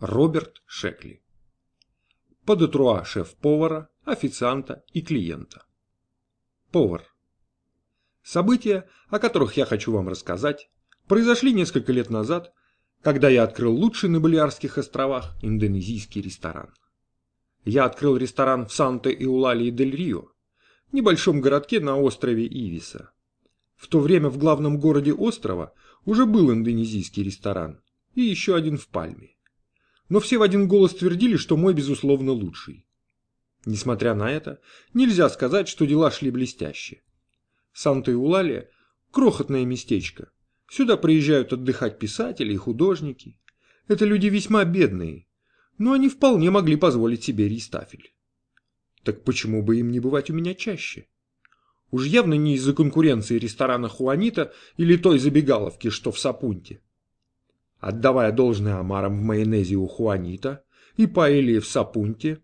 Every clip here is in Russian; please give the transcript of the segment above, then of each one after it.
Роберт Шекли. Подотруа шеф-повара, официанта и клиента. Повар. События, о которых я хочу вам рассказать, произошли несколько лет назад, когда я открыл лучший на Балиарских островах индонезийский ресторан. Я открыл ресторан в Санта-Иулалии-дель-Рио, небольшом городке на острове Ивиса. В то время в главном городе острова уже был индонезийский ресторан и еще один в Пальме но все в один голос твердили, что мой, безусловно, лучший. Несмотря на это, нельзя сказать, что дела шли блестяще. Санта-Иулалия – крохотное местечко. Сюда приезжают отдыхать писатели и художники. Это люди весьма бедные, но они вполне могли позволить себе ристафель. Так почему бы им не бывать у меня чаще? Уж явно не из-за конкуренции ресторана Хуанита или той забегаловки, что в Сапунте отдавая должное омарам в майонезе у Хуанита и паэлье в Сапунте,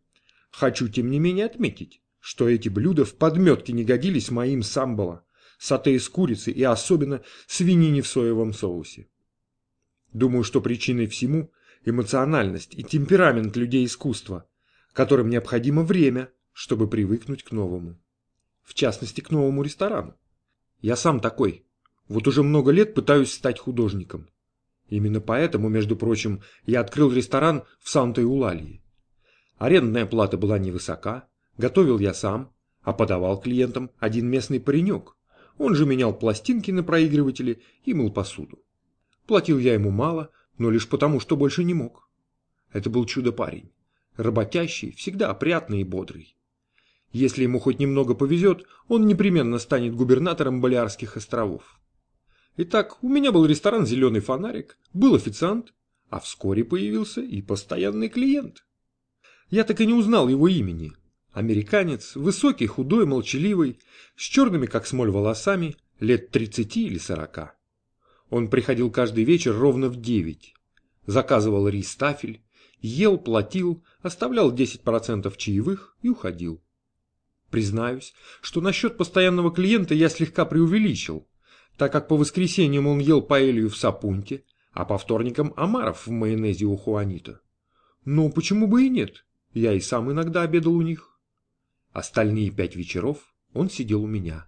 хочу тем не менее отметить, что эти блюда в подметке не годились моим самбала, сате из курицы и особенно свинине в соевом соусе. Думаю, что причиной всему эмоциональность и темперамент людей искусства, которым необходимо время, чтобы привыкнуть к новому. В частности, к новому ресторану. Я сам такой. Вот уже много лет пытаюсь стать художником. Именно поэтому, между прочим, я открыл ресторан в Санта-Иулалии. Арендная плата была невысока, готовил я сам, а подавал клиентам один местный паренек. Он же менял пластинки на проигрывателе и мыл посуду. Платил я ему мало, но лишь потому, что больше не мог. Это был чудо-парень. Работящий, всегда опрятный и бодрый. Если ему хоть немного повезет, он непременно станет губернатором Балиарских островов. Итак, у меня был ресторан «Зеленый фонарик», был официант, а вскоре появился и постоянный клиент. Я так и не узнал его имени. Американец, высокий, худой, молчаливый, с черными, как смоль, волосами, лет 30 или 40. Он приходил каждый вечер ровно в 9. Заказывал рис тафель, ел, платил, оставлял 10% чаевых и уходил. Признаюсь, что насчет постоянного клиента я слегка преувеличил, так как по воскресеньям он ел паэлью в Сапунте, а по вторникам омаров в майонезе у Хуанита. Но почему бы и нет? Я и сам иногда обедал у них. Остальные пять вечеров он сидел у меня.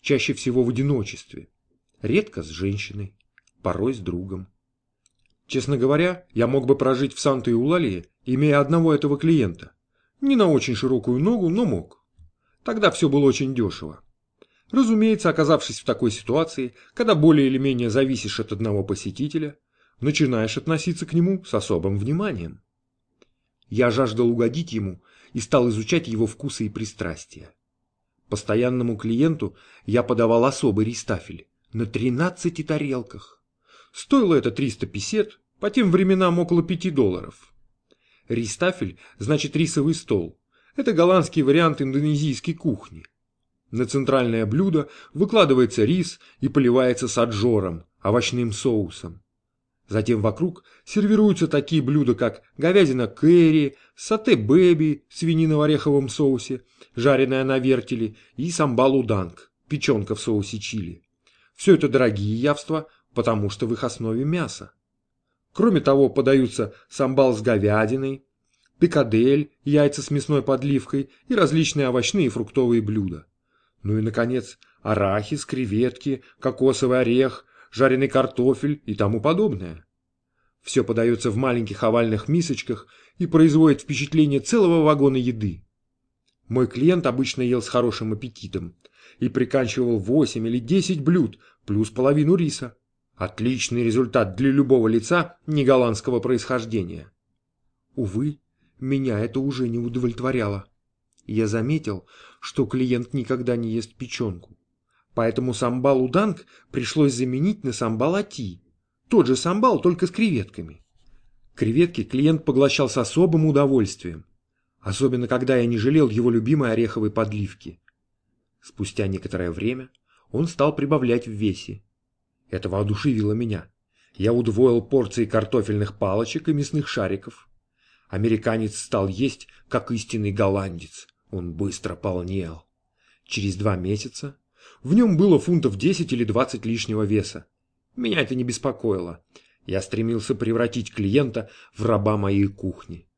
Чаще всего в одиночестве. Редко с женщиной, порой с другом. Честно говоря, я мог бы прожить в Санта-Иулалии, имея одного этого клиента. Не на очень широкую ногу, но мог. Тогда все было очень дешево. Разумеется, оказавшись в такой ситуации, когда более или менее зависишь от одного посетителя, начинаешь относиться к нему с особым вниманием. Я жаждал угодить ему и стал изучать его вкусы и пристрастия. Постоянному клиенту я подавал особый ристафель на 13 тарелках. Стоило это 300 песет, по тем временам около 5 долларов. Ристафель значит рисовый стол. Это голландский вариант индонезийской кухни. На центральное блюдо выкладывается рис и поливается саджором, овощным соусом. Затем вокруг сервируются такие блюда, как говядина кэрри, сате бэби, в ореховом соусе, жареная на вертеле и самбал уданг, печенка в соусе чили. Все это дорогие явства, потому что в их основе мясо. Кроме того, подаются самбал с говядиной, пикадель, яйца с мясной подливкой и различные овощные и фруктовые блюда. Ну и, наконец, арахис, креветки, кокосовый орех, жареный картофель и тому подобное. Все подается в маленьких овальных мисочках и производит впечатление целого вагона еды. Мой клиент обычно ел с хорошим аппетитом и приканчивал 8 или 10 блюд плюс половину риса. Отличный результат для любого лица неголландского происхождения. Увы, меня это уже не удовлетворяло. Я заметил, что клиент никогда не ест печенку. Поэтому самбал уданг пришлось заменить на самбал ати. Тот же самбал, только с креветками. Креветки клиент поглощал с особым удовольствием. Особенно, когда я не жалел его любимой ореховой подливки. Спустя некоторое время он стал прибавлять в весе. Это воодушевило меня. Я удвоил порции картофельных палочек и мясных шариков. Американец стал есть, как истинный голландец. Он быстро полнел. Через два месяца в нем было фунтов 10 или 20 лишнего веса. Меня это не беспокоило. Я стремился превратить клиента в раба моей кухни.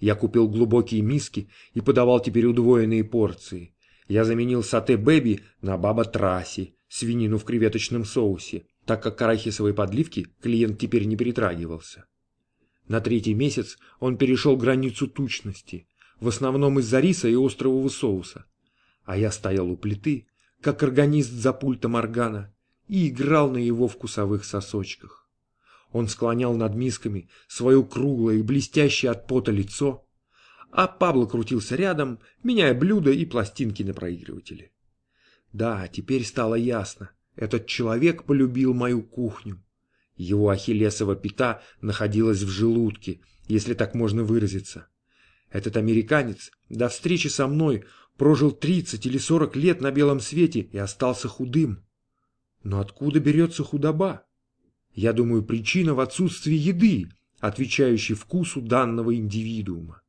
Я купил глубокие миски и подавал теперь удвоенные порции. Я заменил сате бэби на баба траси, свинину в креветочном соусе, так как к арахисовой подливке клиент теперь не перетрагивался. На третий месяц он перешел границу тучности, в основном из-за риса и острового соуса. А я стоял у плиты, как органист за пультом органа, и играл на его вкусовых сосочках. Он склонял над мисками свое круглое и блестящее от пота лицо, а Пабло крутился рядом, меняя блюда и пластинки на проигрывателе. Да, теперь стало ясно. Этот человек полюбил мою кухню. Его ахиллесова пята находилась в желудке, если так можно выразиться. Этот американец до встречи со мной прожил 30 или 40 лет на белом свете и остался худым. Но откуда берется худоба? Я думаю, причина в отсутствии еды, отвечающей вкусу данного индивидуума.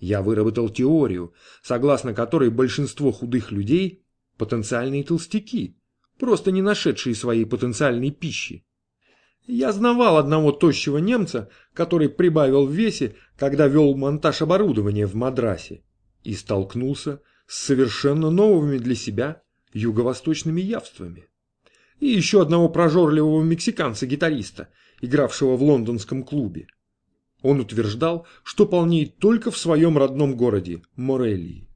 Я выработал теорию, согласно которой большинство худых людей – потенциальные толстяки, просто не нашедшие своей потенциальной пищи. Я знавал одного тощего немца, который прибавил в весе, когда вел монтаж оборудования в Мадрасе, и столкнулся с совершенно новыми для себя юго-восточными явствами и еще одного прожорливого мексиканца-гитариста, игравшего в лондонском клубе. Он утверждал, что полнеет только в своем родном городе, Морелии.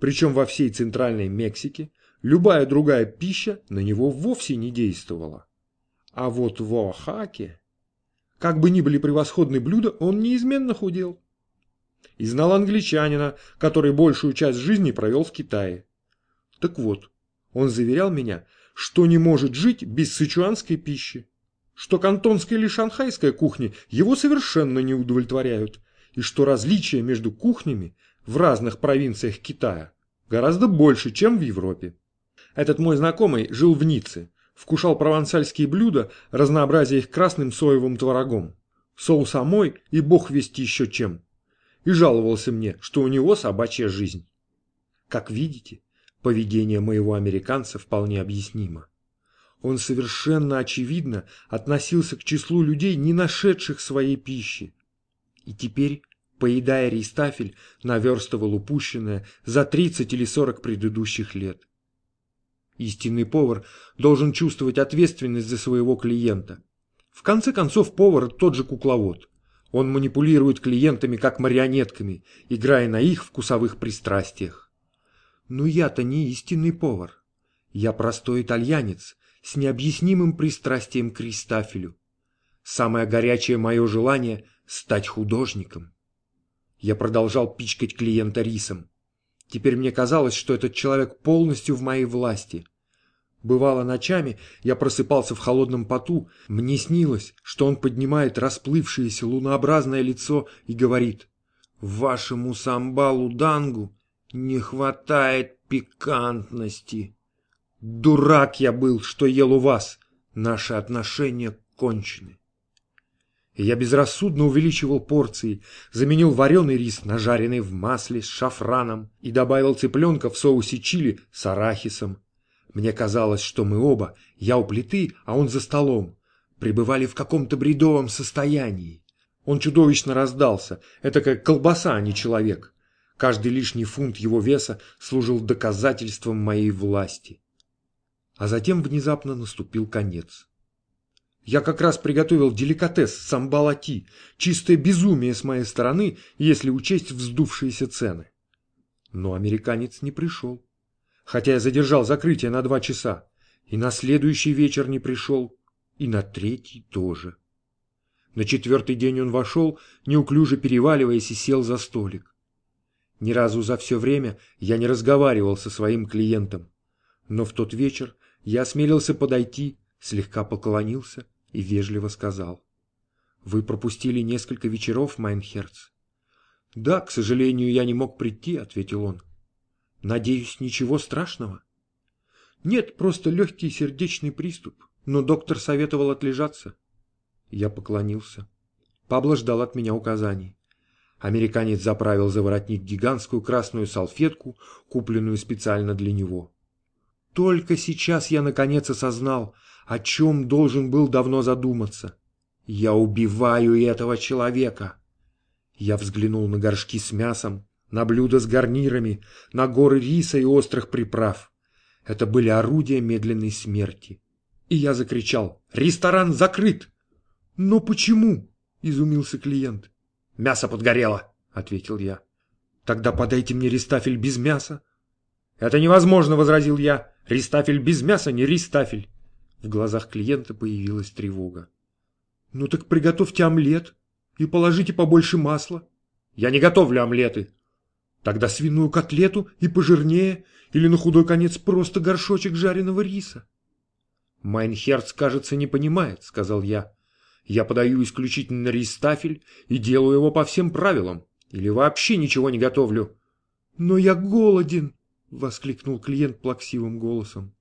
Причем во всей Центральной Мексике любая другая пища на него вовсе не действовала. А вот в Оахаке, как бы ни были превосходны блюда, он неизменно худел. И знал англичанина, который большую часть жизни провел в Китае. Так вот, он заверял меня, что не может жить без сычуанской пищи, что кантонская или шанхайская кухни его совершенно не удовлетворяют, и что различия между кухнями в разных провинциях Китая гораздо больше, чем в Европе. Этот мой знакомый жил в Ницце, вкушал провансальские блюда, разнообразя их красным соевым творогом, соус амой и бог вести еще чем, и жаловался мне, что у него собачья жизнь. Как видите, Поведение моего американца вполне объяснимо. Он совершенно очевидно относился к числу людей, не нашедших своей пищи. И теперь, поедая ристафель, наверстывал упущенное за 30 или 40 предыдущих лет. Истинный повар должен чувствовать ответственность за своего клиента. В конце концов, повар тот же кукловод. Он манипулирует клиентами как марионетками, играя на их вкусовых пристрастиях. Но я-то не истинный повар. Я простой итальянец с необъяснимым пристрастием к Ристофелю. Самое горячее мое желание — стать художником. Я продолжал пичкать клиента рисом. Теперь мне казалось, что этот человек полностью в моей власти. Бывало ночами, я просыпался в холодном поту, мне снилось, что он поднимает расплывшееся лунообразное лицо и говорит «Вашему самбалу дангу не хватает пикантности. Дурак я был, что ел у вас. Наши отношения кончены. Я безрассудно увеличивал порции, заменил вареный рис на жареный в масле с шафраном и добавил цыпленка в соусе чили с арахисом. Мне казалось, что мы оба, я у плиты, а он за столом, пребывали в каком-то бредовом состоянии. Он чудовищно раздался, это как колбаса, а не человек. Каждый лишний фунт его веса служил доказательством моей власти. А затем внезапно наступил конец. Я как раз приготовил деликатес самбалати, чистое безумие с моей стороны, если учесть вздувшиеся цены. Но американец не пришел. Хотя я задержал закрытие на два часа. И на следующий вечер не пришел, и на третий тоже. На четвертый день он вошел, неуклюже переваливаясь, и сел за столик. Ни разу за все время я не разговаривал со своим клиентом. Но в тот вечер я осмелился подойти, слегка поклонился и вежливо сказал. «Вы пропустили несколько вечеров, Майнхерц?» «Да, к сожалению, я не мог прийти», — ответил он. «Надеюсь, ничего страшного?» «Нет, просто легкий сердечный приступ, но доктор советовал отлежаться». Я поклонился. Пабло ждал от меня указаний. Американец заправил за воротник гигантскую красную салфетку, купленную специально для него. Только сейчас я наконец осознал, о чем должен был давно задуматься. Я убиваю этого человека. Я взглянул на горшки с мясом, на блюда с гарнирами, на горы риса и острых приправ. Это были орудия медленной смерти. И я закричал «Ресторан закрыт!» «Но почему?» – изумился клиент. «Мясо подгорело», – ответил я. «Тогда подайте мне ристафель без мяса». «Это невозможно», – возразил я. «Ристафель без мяса не ристафель». В глазах клиента появилась тревога. «Ну так приготовьте омлет и положите побольше масла». «Я не готовлю омлеты». «Тогда свиную котлету и пожирнее, или на худой конец просто горшочек жареного риса». «Майнхерц, кажется, не понимает», — сказал я. «Я подаю исключительно ристафель и делаю его по всем правилам, или вообще ничего не готовлю». «Но я голоден», — воскликнул клиент плаксивым голосом.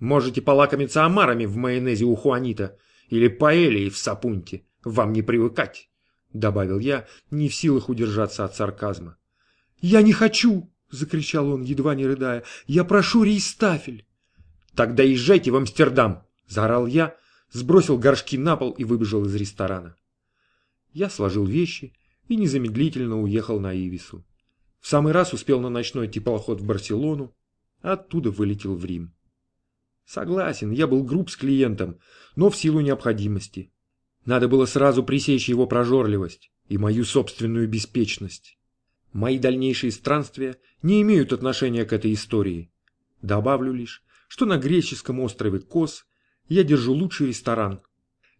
«Можете полакомиться омарами в майонезе у Хуанита или паэльей в сапунте. Вам не привыкать», — добавил я, не в силах удержаться от сарказма. «Я не хочу!» — закричал он, едва не рыдая. «Я прошу рейстафель!» «Тогда езжайте в Амстердам!» – заорал я, сбросил горшки на пол и выбежал из ресторана. Я сложил вещи и незамедлительно уехал на Ивису. В самый раз успел на ночной теплоход в Барселону, а оттуда вылетел в Рим. Согласен, я был груб с клиентом, но в силу необходимости. Надо было сразу пресечь его прожорливость и мою собственную беспечность. Мои дальнейшие странствия не имеют отношения к этой истории. Добавлю лишь, что на греческом острове Кос я держу лучший ресторан.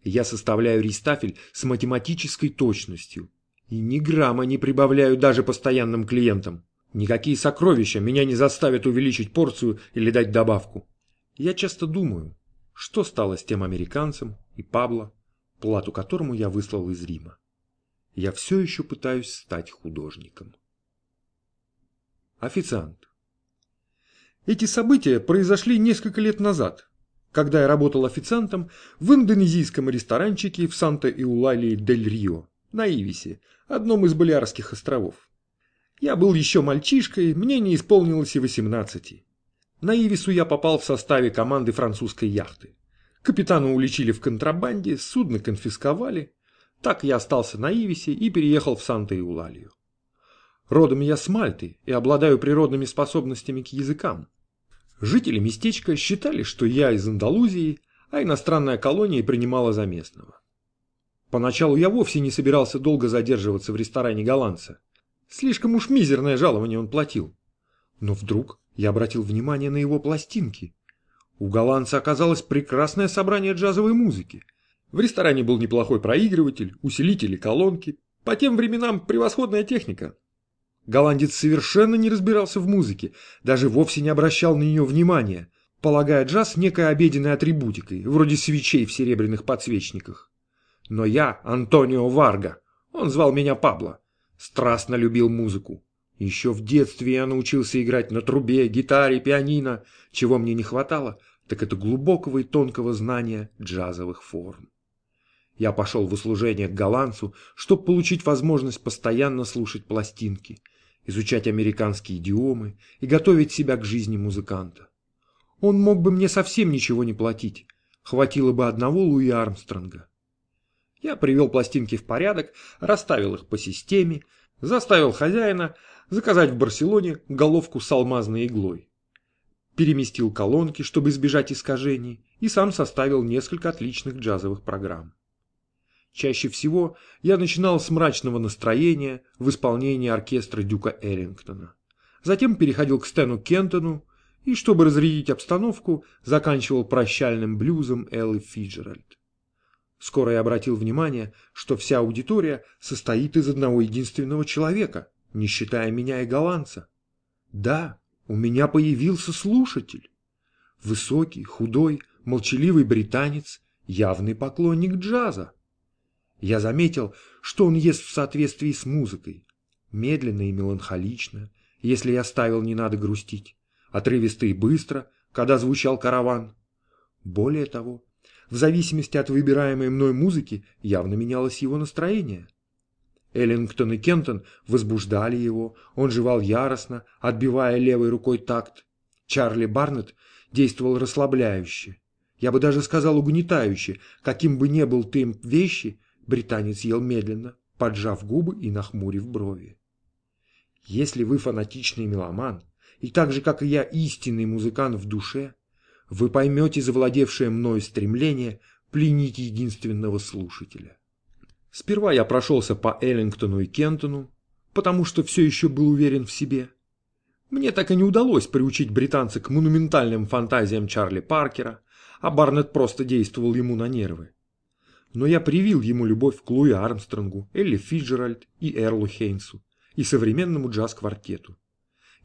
Я составляю ристафель с математической точностью. И ни грамма не прибавляю даже постоянным клиентам. Никакие сокровища меня не заставят увеличить порцию или дать добавку. Я часто думаю, что стало с тем американцем и Пабло, плату которому я выслал из Рима. Я все еще пытаюсь стать художником. Официант. Эти события произошли несколько лет назад, когда я работал официантом в индонезийском ресторанчике в Санта-Иулалии-дель-Рио, на Ивисе, одном из Балиарских островов. Я был еще мальчишкой, мне не исполнилось и 18. На Ивису я попал в составе команды французской яхты. Капитана уличили в контрабанде, судно конфисковали. Так я остался на Ивисе и переехал в Санта-Иулалию. Родом я с Мальты и обладаю природными способностями к языкам. Жители местечка считали, что я из Андалузии, а иностранная колония принимала за местного. Поначалу я вовсе не собирался долго задерживаться в ресторане голландца. Слишком уж мизерное жалование он платил. Но вдруг я обратил внимание на его пластинки. У голландца оказалось прекрасное собрание джазовой музыки. В ресторане был неплохой проигрыватель, усилители, колонки. По тем временам превосходная техника. Голландец совершенно не разбирался в музыке, даже вовсе не обращал на нее внимания, полагая джаз некой обеденной атрибутикой, вроде свечей в серебряных подсвечниках. Но я, Антонио Варга, он звал меня Пабло, страстно любил музыку. Еще в детстве я научился играть на трубе, гитаре, пианино. Чего мне не хватало, так это глубокого и тонкого знания джазовых форм. Я пошел в услужение к голландцу, чтобы получить возможность постоянно слушать пластинки – изучать американские идиомы и готовить себя к жизни музыканта. Он мог бы мне совсем ничего не платить, хватило бы одного Луи Армстронга. Я привел пластинки в порядок, расставил их по системе, заставил хозяина заказать в Барселоне головку с алмазной иглой. Переместил колонки, чтобы избежать искажений, и сам составил несколько отличных джазовых программ. Чаще всего я начинал с мрачного настроения в исполнении оркестра Дюка Эллингтона. Затем переходил к Стэну Кентону и, чтобы разрядить обстановку, заканчивал прощальным блюзом Эллы Фиджеральд. Скоро я обратил внимание, что вся аудитория состоит из одного единственного человека, не считая меня и голландца. Да, у меня появился слушатель. Высокий, худой, молчаливый британец, явный поклонник джаза. Я заметил, что он ест в соответствии с музыкой. Медленно и меланхолично, если я ставил «Не надо грустить», отрывисто и быстро, когда звучал караван. Более того, в зависимости от выбираемой мной музыки явно менялось его настроение. Эллингтон и Кентон возбуждали его, он жевал яростно, отбивая левой рукой такт. Чарли Барнетт действовал расслабляюще. Я бы даже сказал угнетающе, каким бы ни был темп вещи, британец ел медленно, поджав губы и нахмурив брови. Если вы фанатичный меломан, и так же, как и я, истинный музыкант в душе, вы поймете завладевшее мною стремление пленить единственного слушателя. Сперва я прошелся по Эллингтону и Кентону, потому что все еще был уверен в себе. Мне так и не удалось приучить британца к монументальным фантазиям Чарли Паркера, а Барнетт просто действовал ему на нервы. Но я привил ему любовь к Луи Армстронгу, Элли Фиджеральд и Эрлу Хейнсу и современному джаз-квартету.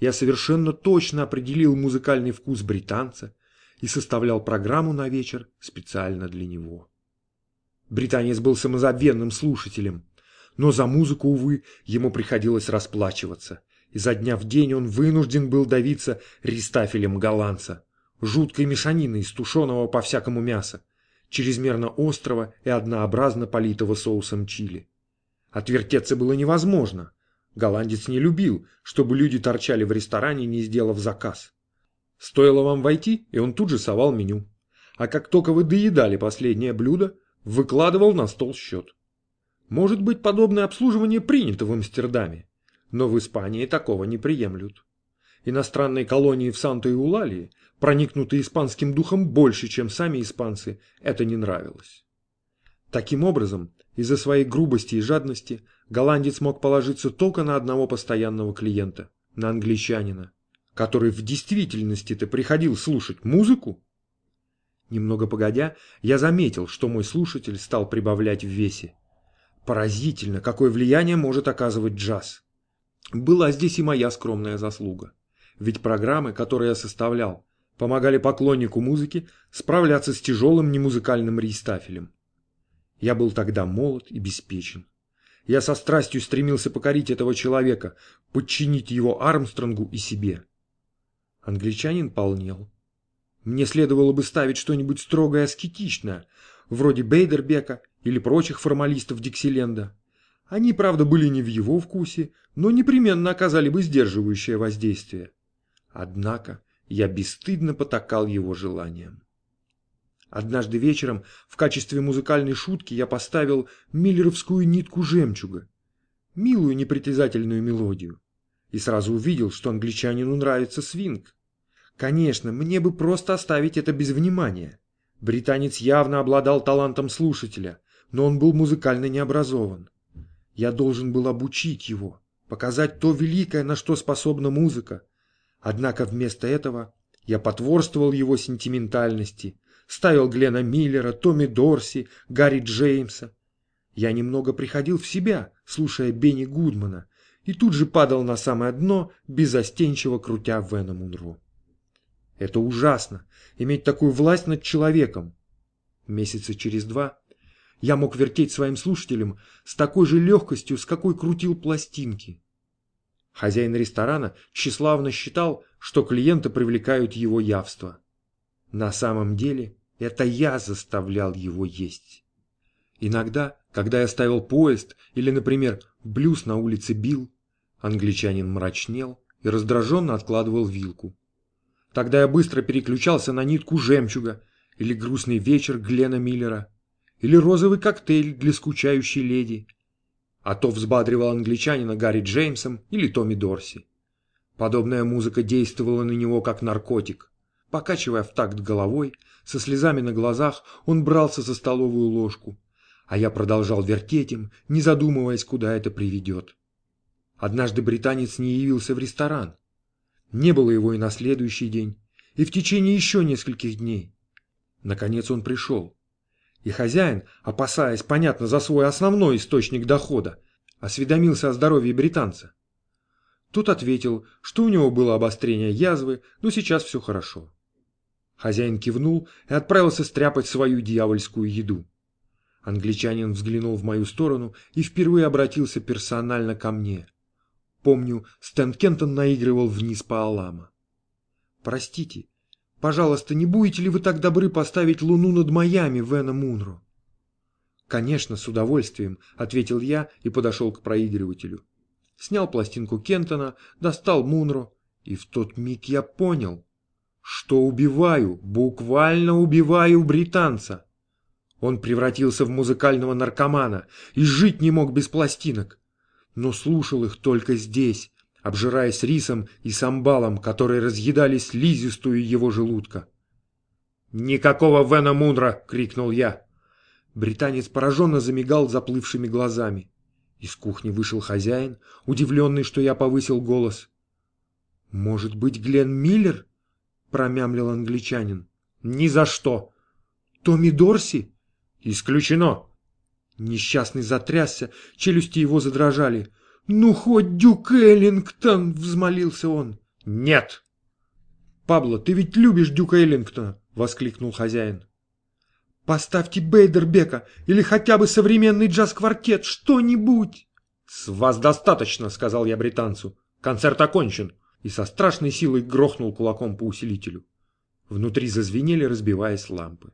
Я совершенно точно определил музыкальный вкус британца и составлял программу на вечер специально для него. Британец был самозабвенным слушателем, но за музыку, увы, ему приходилось расплачиваться, и за дня в день он вынужден был давиться ристафелем голландца, жуткой мешаниной из тушеного по-всякому мяса, чрезмерно острого и однообразно политого соусом чили. Отвертеться было невозможно. Голландец не любил, чтобы люди торчали в ресторане, не сделав заказ. Стоило вам войти, и он тут же совал меню. А как только вы доедали последнее блюдо, выкладывал на стол счет. Может быть, подобное обслуживание принято в Амстердаме, но в Испании такого не приемлют. Иностранные колонии в Санто-Иулалии, проникнутые испанским духом больше, чем сами испанцы, это не нравилось. Таким образом, из-за своей грубости и жадности, голландец мог положиться только на одного постоянного клиента, на англичанина, который в действительности-то приходил слушать музыку. Немного погодя, я заметил, что мой слушатель стал прибавлять в весе. Поразительно, какое влияние может оказывать джаз. Была здесь и моя скромная заслуга. Ведь программы, которые я составлял, помогали поклоннику музыки справляться с тяжелым немузыкальным рейстафелем. Я был тогда молод и беспечен. Я со страстью стремился покорить этого человека, подчинить его Армстронгу и себе. Англичанин полнел. Мне следовало бы ставить что-нибудь строгое аскетичное, вроде Бейдербека или прочих формалистов Диксиленда. Они, правда, были не в его вкусе, но непременно оказали бы сдерживающее воздействие. Однако я бесстыдно потакал его желаниям. Однажды вечером в качестве музыкальной шутки я поставил миллеровскую нитку жемчуга, милую непритязательную мелодию, и сразу увидел, что англичанину нравится свинг. Конечно, мне бы просто оставить это без внимания. Британец явно обладал талантом слушателя, но он был музыкально необразован. Я должен был обучить его, показать то великое, на что способна музыка. Однако вместо этого я потворствовал его сентиментальности, ставил Глена Миллера, Томми Дорси, Гарри Джеймса. Я немного приходил в себя, слушая Бенни Гудмана, и тут же падал на самое дно, безостенчиво крутя Вена Мунро. Это ужасно, иметь такую власть над человеком. Месяца через два я мог вертеть своим слушателям с такой же легкостью, с какой крутил пластинки. Хозяин ресторана тщеславно считал, что клиенты привлекают его явство. На самом деле это я заставлял его есть. Иногда, когда я ставил поезд или, например, блюз на улице бил, англичанин мрачнел и раздраженно откладывал вилку. Тогда я быстро переключался на нитку жемчуга или грустный вечер Глена Миллера или розовый коктейль для скучающей леди, а то взбадривал англичанина Гарри Джеймсом или Томми Дорси. Подобная музыка действовала на него как наркотик. Покачивая в такт головой, со слезами на глазах, он брался за столовую ложку, а я продолжал вертеть им, не задумываясь, куда это приведет. Однажды британец не явился в ресторан. Не было его и на следующий день, и в течение еще нескольких дней. Наконец он пришел. И хозяин, опасаясь, понятно, за свой основной источник дохода, осведомился о здоровье британца. Тот ответил, что у него было обострение язвы, но сейчас все хорошо. Хозяин кивнул и отправился стряпать свою дьявольскую еду. Англичанин взглянул в мою сторону и впервые обратился персонально ко мне. Помню, Стэн Кентон наигрывал вниз по Алама. «Простите, пожалуйста, не будете ли вы так добры поставить луну над Майами, Вена Мунро?» «Конечно, с удовольствием», — ответил я и подошел к проигрывателю. Снял пластинку Кентона, достал Мунро, и в тот миг я понял, что убиваю, буквально убиваю британца. Он превратился в музыкального наркомана и жить не мог без пластинок. Но слушал их только здесь, обжираясь рисом и самбалом, которые разъедали слизистую его желудка. «Никакого Вена Мунра!» — крикнул я. Британец пораженно замигал заплывшими глазами. Из кухни вышел хозяин, удивленный, что я повысил голос. «Может быть, Глен Миллер?» — промямлил англичанин. «Ни за что!» «Томми Дорси?» «Исключено!» Несчастный затрясся, челюсти его задрожали. «Ну, хоть Дюк Эллингтон!» — взмолился он. «Нет!» «Пабло, ты ведь любишь Дюка Эллингтона!» — воскликнул хозяин. Поставьте Бейдербека или хотя бы современный джаз-квартет, что-нибудь. С вас достаточно, сказал я британцу. Концерт окончен. И со страшной силой грохнул кулаком по усилителю. Внутри зазвенели, разбиваясь лампы.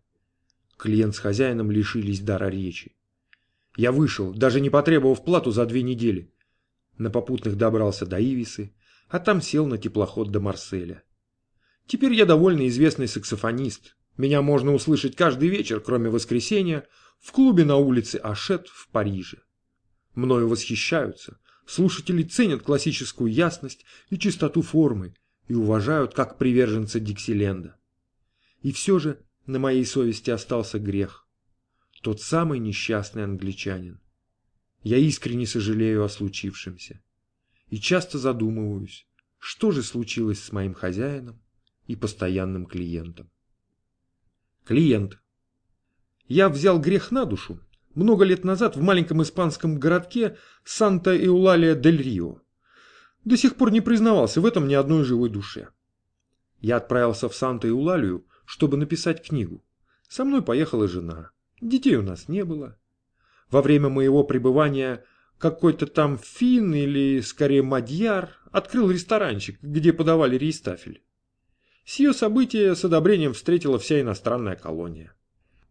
Клиент с хозяином лишились дара речи. Я вышел, даже не потребовав плату за две недели. На попутных добрался до Ивисы, а там сел на теплоход до Марселя. Теперь я довольно известный саксофонист, меня можно услышать каждый вечер, кроме воскресенья, в клубе на улице Ашет в Париже. Мною восхищаются, слушатели ценят классическую ясность и чистоту формы и уважают как приверженца Диксиленда. И все же на моей совести остался грех. Тот самый несчастный англичанин. Я искренне сожалею о случившемся. И часто задумываюсь, что же случилось с моим хозяином и постоянным клиентом. Клиент. Я взял грех на душу много лет назад в маленьком испанском городке Санта-Эулалия-дель-Рио. До сих пор не признавался в этом ни одной живой душе. Я отправился в Санта-Эулалию, чтобы написать книгу. Со мной поехала жена. Детей у нас не было. Во время моего пребывания какой-то там фин или, скорее, мадьяр открыл ресторанчик, где подавали рейстафель. Сие событие с одобрением встретила вся иностранная колония.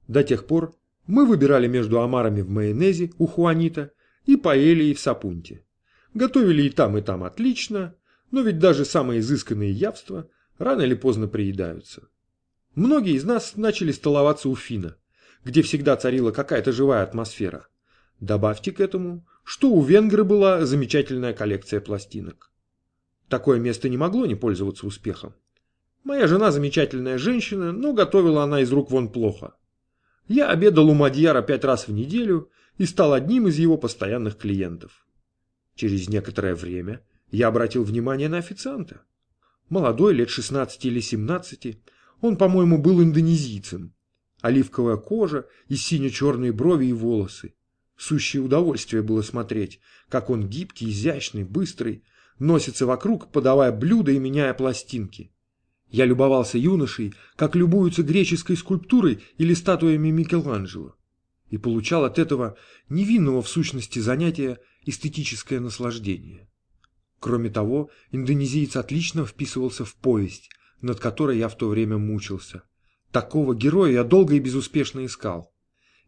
До тех пор мы выбирали между омарами в майонезе у Хуанита и паэльей в сапунте. Готовили и там, и там отлично, но ведь даже самые изысканные явства рано или поздно приедаются. Многие из нас начали столоваться у Фина, где всегда царила какая-то живая атмосфера. Добавьте к этому, что у венгры была замечательная коллекция пластинок. Такое место не могло не пользоваться успехом. Моя жена замечательная женщина, но готовила она из рук вон плохо. Я обедал у Мадьяра пять раз в неделю и стал одним из его постоянных клиентов. Через некоторое время я обратил внимание на официанта. Молодой, лет 16 или 17, он, по-моему, был индонезийцем. Оливковая кожа и сине-черные брови и волосы. Сущее удовольствие было смотреть, как он гибкий, изящный, быстрый, носится вокруг, подавая блюда и меняя пластинки. Я любовался юношей, как любуются греческой скульптурой или статуями Микеланджело, и получал от этого невинного в сущности занятия эстетическое наслаждение. Кроме того, индонезиец отлично вписывался в повесть, над которой я в то время мучился. Такого героя я долго и безуспешно искал.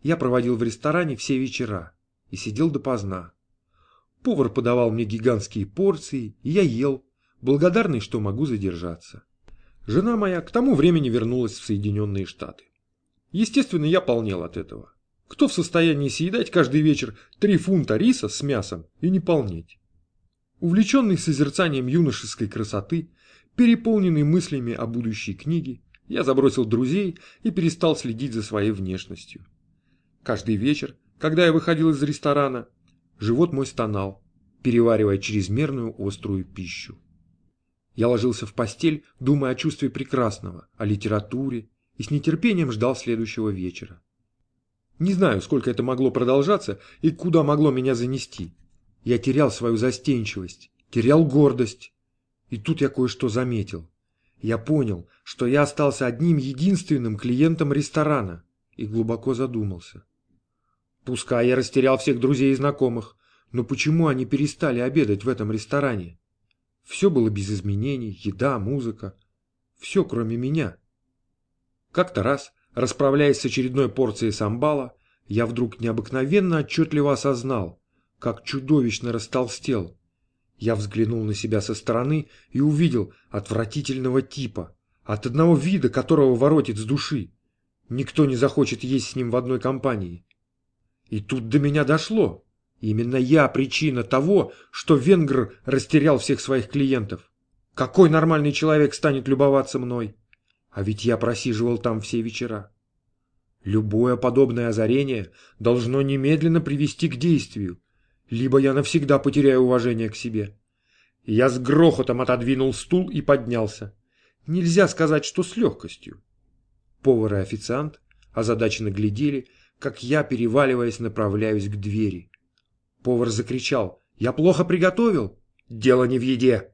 Я проводил в ресторане все вечера и сидел допоздна. Повар подавал мне гигантские порции, и я ел, благодарный, что могу задержаться. Жена моя к тому времени вернулась в Соединенные Штаты. Естественно, я полнел от этого. Кто в состоянии съедать каждый вечер три фунта риса с мясом и не полнеть? Увлеченный созерцанием юношеской красоты, переполненный мыслями о будущей книге, я забросил друзей и перестал следить за своей внешностью. Каждый вечер, когда я выходил из ресторана, живот мой стонал, переваривая чрезмерную острую пищу. Я ложился в постель, думая о чувстве прекрасного, о литературе, и с нетерпением ждал следующего вечера. Не знаю, сколько это могло продолжаться и куда могло меня занести. Я терял свою застенчивость, терял гордость. И тут я кое-что заметил. Я понял, что я остался одним единственным клиентом ресторана и глубоко задумался. Пускай я растерял всех друзей и знакомых, но почему они перестали обедать в этом ресторане? Все было без изменений, еда, музыка. Все, кроме меня. Как-то раз, расправляясь с очередной порцией самбала, я вдруг необыкновенно отчетливо осознал, как чудовищно растолстел. Я взглянул на себя со стороны и увидел отвратительного типа, от одного вида которого воротит с души. Никто не захочет есть с ним в одной компании. И тут до меня дошло. Именно я причина того, что венгр растерял всех своих клиентов. Какой нормальный человек станет любоваться мной? А ведь я просиживал там все вечера. Любое подобное озарение должно немедленно привести к действию, либо я навсегда потеряю уважение к себе. Я с грохотом отодвинул стул и поднялся. Нельзя сказать, что с легкостью. Повар и официант озадаченно глядели, как я, переваливаясь, направляюсь к двери. Повар закричал «Я плохо приготовил!» «Дело не в еде!»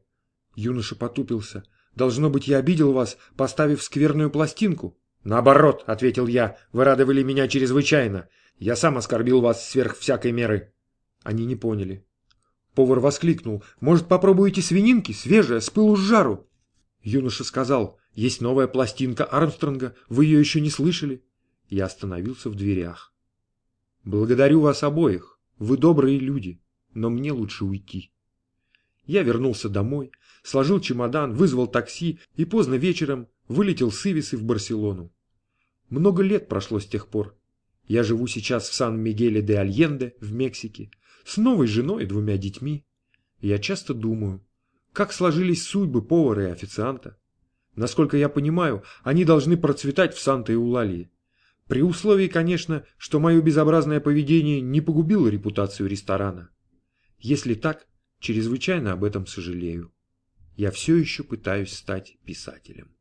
Юноша потупился. «Должно быть, я обидел вас, поставив скверную пластинку?» «Наоборот», — ответил я, — «вы радовали меня чрезвычайно. Я сам оскорбил вас сверх всякой меры». Они не поняли. Повар воскликнул. «Может, попробуете свининки? Свежая, с пылу с жару?» Юноша сказал. «Есть новая пластинка Армстронга. Вы ее еще не слышали?» Я остановился в дверях. «Благодарю вас обоих. Вы добрые люди. Но мне лучше уйти». Я вернулся домой, сложил чемодан, вызвал такси и поздно вечером вылетел с Ивисы в Барселону. Много лет прошло с тех пор. Я живу сейчас в Сан-Мигеле де Альенде в Мексике с новой женой и двумя детьми. я часто думаю, как сложились судьбы повара и официанта. Насколько я понимаю, они должны процветать в Санта-Иулалии. При условии, конечно, что мое безобразное поведение не погубило репутацию ресторана. Если так, чрезвычайно об этом сожалею. Я все еще пытаюсь стать писателем.